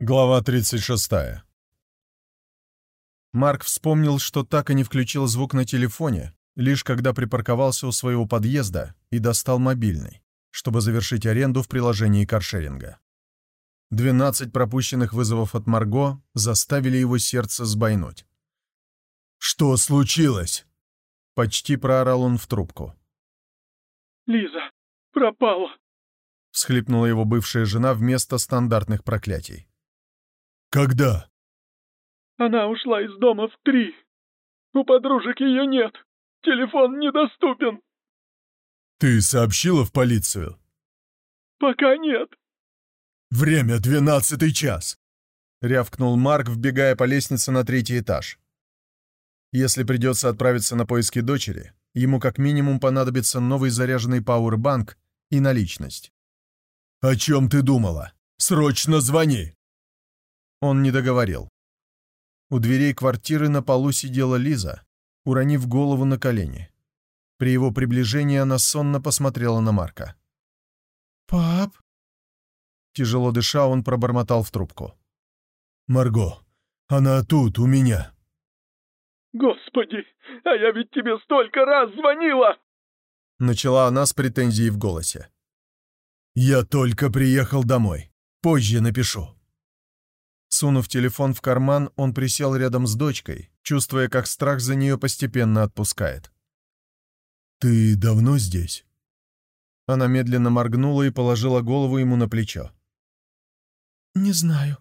Глава 36. Марк вспомнил, что так и не включил звук на телефоне, лишь когда припарковался у своего подъезда и достал мобильный, чтобы завершить аренду в приложении каршеринга. 12 пропущенных вызовов от Марго заставили его сердце сбойнуть. «Что случилось?» — почти проорал он в трубку. «Лиза пропала!» — всхлипнула его бывшая жена вместо стандартных проклятий. «Когда?» «Она ушла из дома в три. У подружек ее нет. Телефон недоступен». «Ты сообщила в полицию?» «Пока нет». «Время двенадцатый час», — рявкнул Марк, вбегая по лестнице на третий этаж. Если придется отправиться на поиски дочери, ему как минимум понадобится новый заряженный пауэрбанк и наличность. «О чем ты думала? Срочно звони!» Он не договорил. У дверей квартиры на полу сидела Лиза, уронив голову на колени. При его приближении она сонно посмотрела на Марка. «Пап?» Тяжело дыша, он пробормотал в трубку. «Марго, она тут, у меня». «Господи, а я ведь тебе столько раз звонила!» Начала она с претензией в голосе. «Я только приехал домой. Позже напишу». Сунув телефон в карман, он присел рядом с дочкой, чувствуя, как страх за нее постепенно отпускает. «Ты давно здесь?» Она медленно моргнула и положила голову ему на плечо. «Не знаю.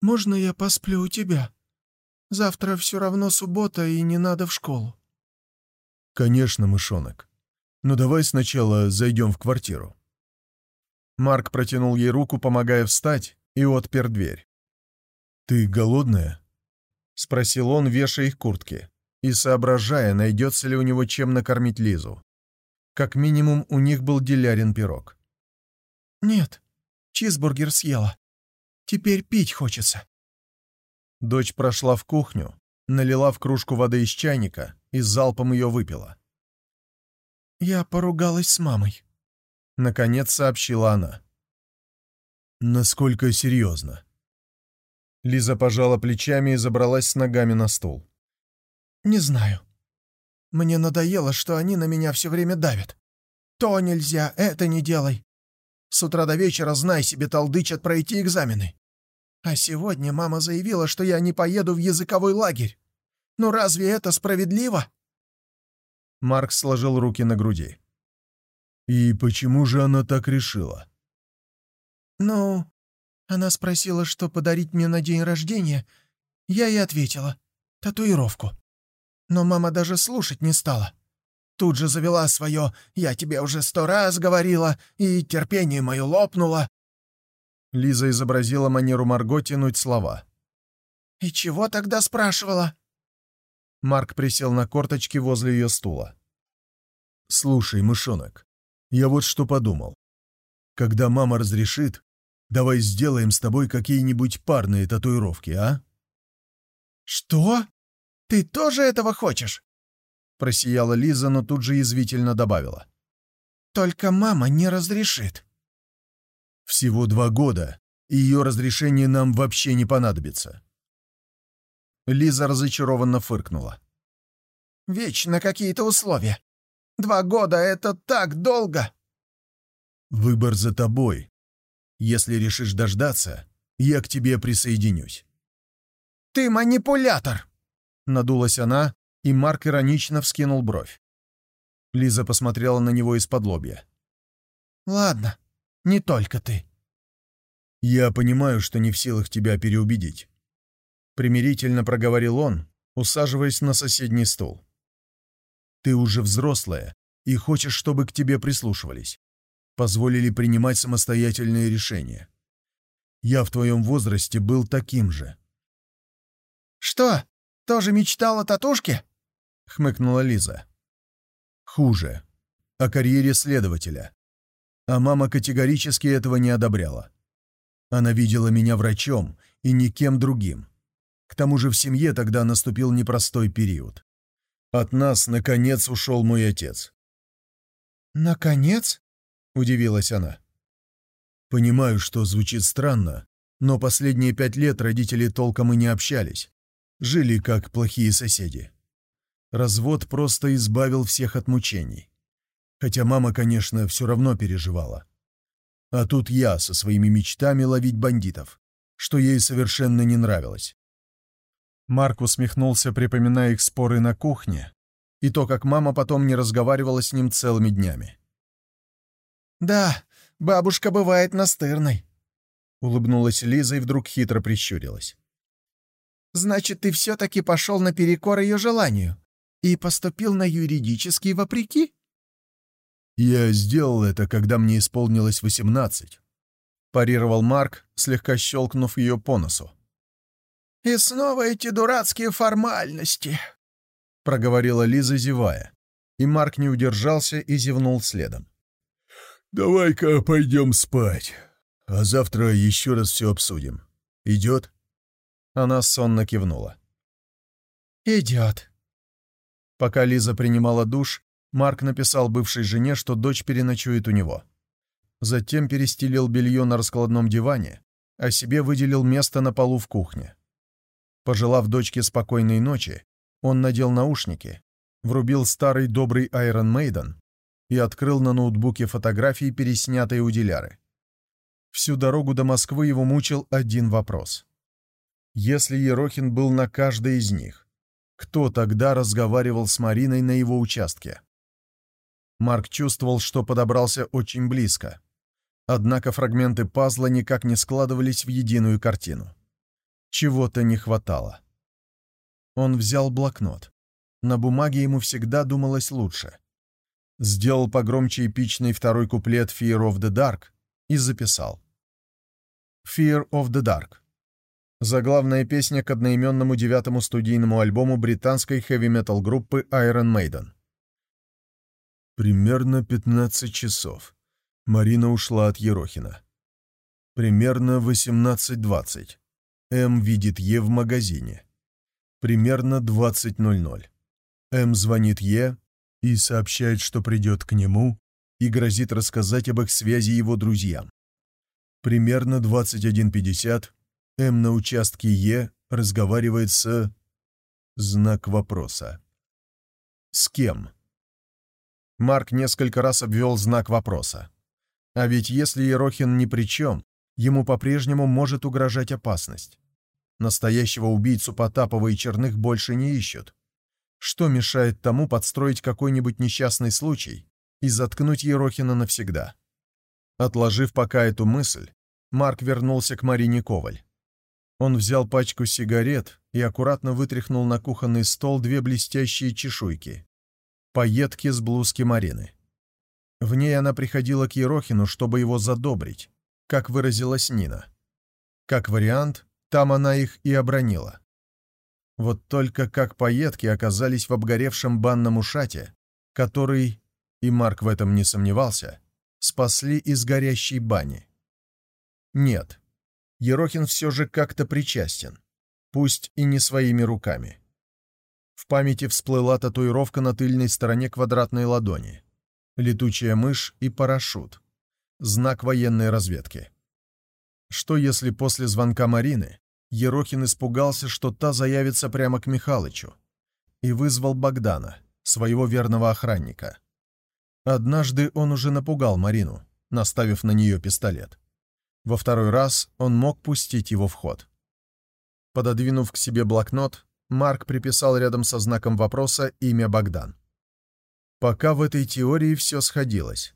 Можно я посплю у тебя? Завтра все равно суббота, и не надо в школу». «Конечно, мышонок. Но давай сначала зайдем в квартиру». Марк протянул ей руку, помогая встать, и отпер дверь. «Ты голодная?» — спросил он, вешая их куртки и соображая, найдется ли у него чем накормить Лизу. Как минимум, у них был делярин пирог. «Нет, чизбургер съела. Теперь пить хочется». Дочь прошла в кухню, налила в кружку воды из чайника и залпом ее выпила. «Я поругалась с мамой», — наконец сообщила она. «Насколько серьезно?» Лиза пожала плечами и забралась с ногами на стул. «Не знаю. Мне надоело, что они на меня все время давят. То нельзя, это не делай. С утра до вечера, знай себе, толдычат пройти экзамены. А сегодня мама заявила, что я не поеду в языковой лагерь. Ну разве это справедливо?» Марк сложил руки на груди. «И почему же она так решила?» «Ну, она спросила, что подарить мне на день рождения. Я ей ответила. Татуировку. Но мама даже слушать не стала. Тут же завела свое «я тебе уже сто раз говорила» и терпение мое лопнуло. Лиза изобразила манеру Марго тянуть слова. «И чего тогда спрашивала?» Марк присел на корточки возле ее стула. «Слушай, мышонок, я вот что подумал. Когда мама разрешит, Давай сделаем с тобой какие-нибудь парные татуировки, а?» «Что? Ты тоже этого хочешь?» Просияла Лиза, но тут же язвительно добавила. «Только мама не разрешит». «Всего два года, и ее разрешение нам вообще не понадобится». Лиза разочарованно фыркнула. «Вечно какие-то условия. Два года — это так долго!» «Выбор за тобой», если решишь дождаться, я к тебе присоединюсь». «Ты манипулятор!» Надулась она, и Марк иронично вскинул бровь. Лиза посмотрела на него из-под лобья. «Ладно, не только ты». «Я понимаю, что не в силах тебя переубедить», — примирительно проговорил он, усаживаясь на соседний стул. «Ты уже взрослая и хочешь, чтобы к тебе прислушивались позволили принимать самостоятельные решения. Я в твоем возрасте был таким же. «Что, тоже мечтал о татушке?» — хмыкнула Лиза. «Хуже. О карьере следователя. А мама категорически этого не одобряла. Она видела меня врачом и никем другим. К тому же в семье тогда наступил непростой период. От нас, наконец, ушел мой отец». «Наконец?» — удивилась она. «Понимаю, что звучит странно, Но последние пять лет родители толком и не общались. Жили как плохие соседи. Развод просто избавил всех от мучений. Хотя мама, конечно, все равно переживала. А тут я со своими мечтами ловить бандитов, что ей совершенно не нравилось. Марк усмехнулся, припоминая их споры на кухне, и то, как мама потом не разговаривала с ним целыми днями. «Да, бабушка бывает настырной», — улыбнулась Лиза и вдруг хитро прищурилась. «Значит, ты все-таки пошел наперекор ее желанию и поступил на юридический вопреки?» «Я сделал это, когда мне исполнилось восемнадцать», — парировал Марк, слегка щелкнув ее по носу. «И снова эти дурацкие формальности», — проговорила Лиза, зевая, и Марк не удержался и зевнул следом. «Давай-ка пойдем спать, а завтра еще раз все обсудим. Идет?» Она сонно кивнула. «Идет». Пока Лиза принимала душ, Марк написал бывшей жене, что дочь переночует у него. Затем перестелил белье на раскладном диване, а себе выделил место на полу в кухне. Пожелав дочке спокойной ночи, он надел наушники, врубил старый добрый Iron Maiden и открыл на ноутбуке фотографии, переснятые у Диляры. Всю дорогу до Москвы его мучил один вопрос. Если Ерохин был на каждой из них, кто тогда разговаривал с Мариной на его участке? Марк чувствовал, что подобрался очень близко. Однако фрагменты пазла никак не складывались в единую картину. Чего-то не хватало. Он взял блокнот. На бумаге ему всегда думалось лучше. Сделал погромче эпичный второй куплет «Fear of the Dark» и записал. «Fear of the Dark» заглавная песня к одноименному девятому студийному альбому британской хэви-метал группы Iron Maiden. Примерно 15 часов. Марина ушла от Ерохина. Примерно 18.20. М видит Е в магазине. Примерно 20.00. М звонит Е и сообщает, что придет к нему и грозит рассказать об их связи его друзьям. Примерно 21.50 М на участке Е разговаривает с... Знак вопроса. С кем? Марк несколько раз обвел знак вопроса. А ведь если Ерохин ни при чем, ему по-прежнему может угрожать опасность. Настоящего убийцу Потапова и Черных больше не ищут. Что мешает тому подстроить какой-нибудь несчастный случай и заткнуть Ерохина навсегда? Отложив пока эту мысль, Марк вернулся к Марине Коваль. Он взял пачку сигарет и аккуратно вытряхнул на кухонный стол две блестящие чешуйки Поедки с блузки Марины. В ней она приходила к Ерохину, чтобы его задобрить, как выразилась Нина. Как вариант, там она их и обронила. Вот только как поедки оказались в обгоревшем банном ушате, который, и Марк в этом не сомневался, спасли из горящей бани. Нет, Ерохин все же как-то причастен, пусть и не своими руками. В памяти всплыла татуировка на тыльной стороне квадратной ладони. Летучая мышь и парашют. Знак военной разведки. Что если после звонка Марины Ерохин испугался, что та заявится прямо к Михалычу, и вызвал Богдана, своего верного охранника. Однажды он уже напугал Марину, наставив на нее пистолет. Во второй раз он мог пустить его в ход. Пододвинув к себе блокнот, Марк приписал рядом со знаком вопроса имя Богдан. Пока в этой теории все сходилось.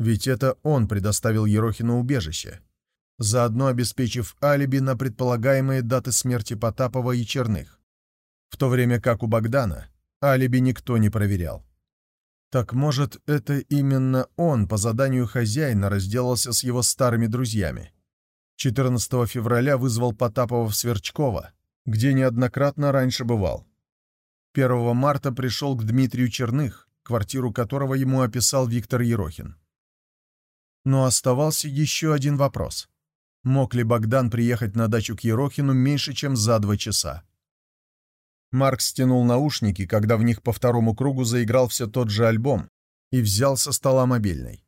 Ведь это он предоставил Ерохину убежище, заодно обеспечив алиби на предполагаемые даты смерти Потапова и Черных, в то время как у Богдана алиби никто не проверял. Так может, это именно он по заданию хозяина разделался с его старыми друзьями. 14 февраля вызвал Потапова в Сверчково, где неоднократно раньше бывал. 1 марта пришел к Дмитрию Черных, квартиру которого ему описал Виктор Ерохин. Но оставался еще один вопрос. Мог ли Богдан приехать на дачу к Ерохину меньше, чем за два часа? Марк стянул наушники, когда в них по второму кругу заиграл все тот же альбом, и взял со стола мобильный.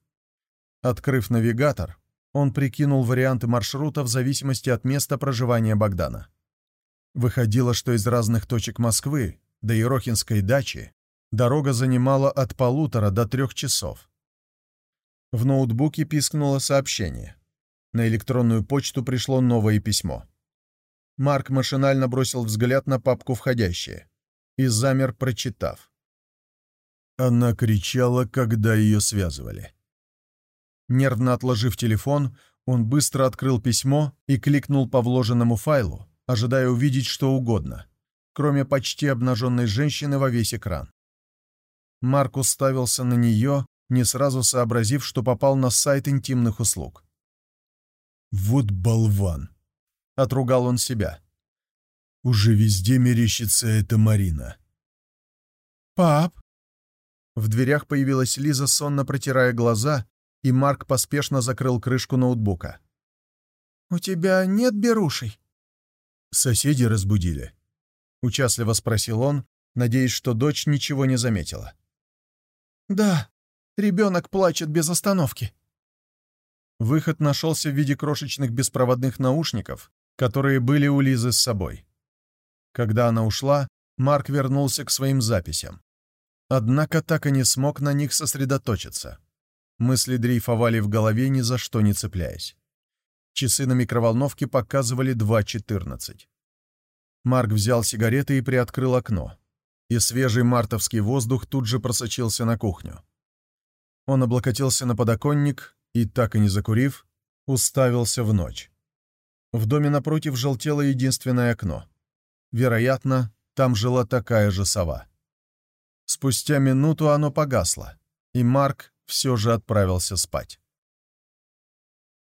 Открыв навигатор, Он прикинул варианты маршрута в зависимости от места проживания Богдана. Выходило, что из разных точек Москвы до Ерохинской дачи дорога занимала от полутора до трех часов. В ноутбуке пискнуло сообщение. На электронную почту пришло новое письмо. Марк машинально бросил взгляд на папку «Входящее» и замер, прочитав. Она кричала, когда ее связывали. Нервно отложив телефон, он быстро открыл письмо и кликнул по вложенному файлу, ожидая увидеть что угодно, кроме почти обнаженной женщины во весь экран. Марк уставился на нее, не сразу сообразив, что попал на сайт интимных услуг. «Вот болван!» — отругал он себя. «Уже везде мерещится эта Марина». «Пап!» В дверях появилась Лиза, сонно протирая глаза, и Марк поспешно закрыл крышку ноутбука. «У тебя нет берушей?» «Соседи разбудили?» — участливо спросил он, надеясь, что дочь ничего не заметила. «Да, ребенок плачет без остановки». Выход нашелся в виде крошечных беспроводных наушников, которые были у Лизы с собой. Когда она ушла, Марк вернулся к своим записям. Однако так и не смог на них сосредоточиться. Мысли дрейфовали в голове, ни за что не цепляясь. Часы на микроволновке показывали 2.14. Марк взял сигареты и приоткрыл окно, и свежий мартовский воздух тут же просочился на кухню. Он облокотился на подоконник и, так и не закурив, уставился в ночь. В доме напротив желтело единственное окно. Вероятно, там жила такая же сова. Спустя минуту оно погасло, и Марк все же отправился спать.